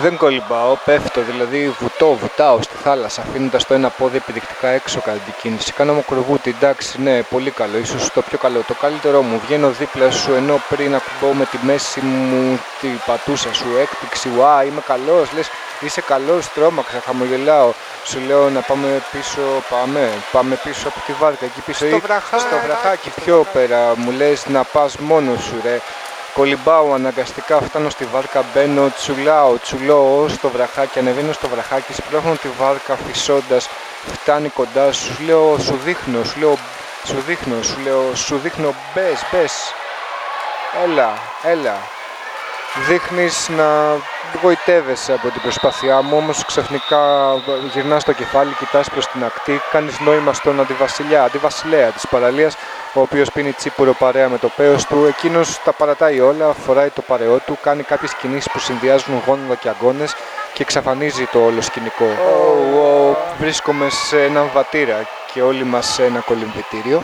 Δεν κολυμπάω, πέφτω, δηλαδή βουτώ, βουτάω στη θάλασσα, αφήνοντας το ένα πόδι επιδεικτικά έξω κατά την κίνηση. Κάνω μακροβούτι, εντάξει, ναι, πολύ καλό, ίσως το πιο καλό. Το καλύτερό μου, βγαίνω δίπλα σου ενώ πριν ακουμπώ με τη μέση μου τη πατούσα σου, έκπληξη, ουά, είμαι καλός, λες, είσαι καλός, τρόμαξα, χαμογελάω. Σου λέω να πάμε πίσω, πάμε, πάμε πίσω από τη βάρκα, εκεί πίσω. Στο βραχάκι, στο βραχάκι, πιο πέρα, μου λες να πας μόνος σου, ρε. Κολυμπάω αναγκαστικά, φτάνω στη βάρκα, μπαίνω, τσουλάω, τσουλώ στο βραχάκι, ανεβαίνω στο βραχάκι, σπρώχνω τη βάρκα φυσώντας, φτάνει κοντά σου, σου λέω, σου δείχνω, σου λέω, σου δείχνω, σου λέω, σου δείχνω, μπες, μπες, έλα, έλα. Δείχνεις να γοητεύεσαι από την προσπάθειά μου, όμως ξαφνικά γυρνάς το κεφάλι, κοιτάς προς την ακτή, κάνεις νόημα στον αντιβασιλιά, αντιβασιλέα της παραλίας, ο οποίος πίνει τσίπουρο παρέα με το πέος του, εκείνος τα παρατάει όλα, φοράει το παρεό του, κάνει κάποιες κινήσεις που συνδυάζουν γόνιδα και αγκώνες και εξαφανίζει το όλο σκηνικό. Oh, oh, βρίσκομαι σε έναν βατήρα και όλοι μας σε ένα κολυμβητήριο.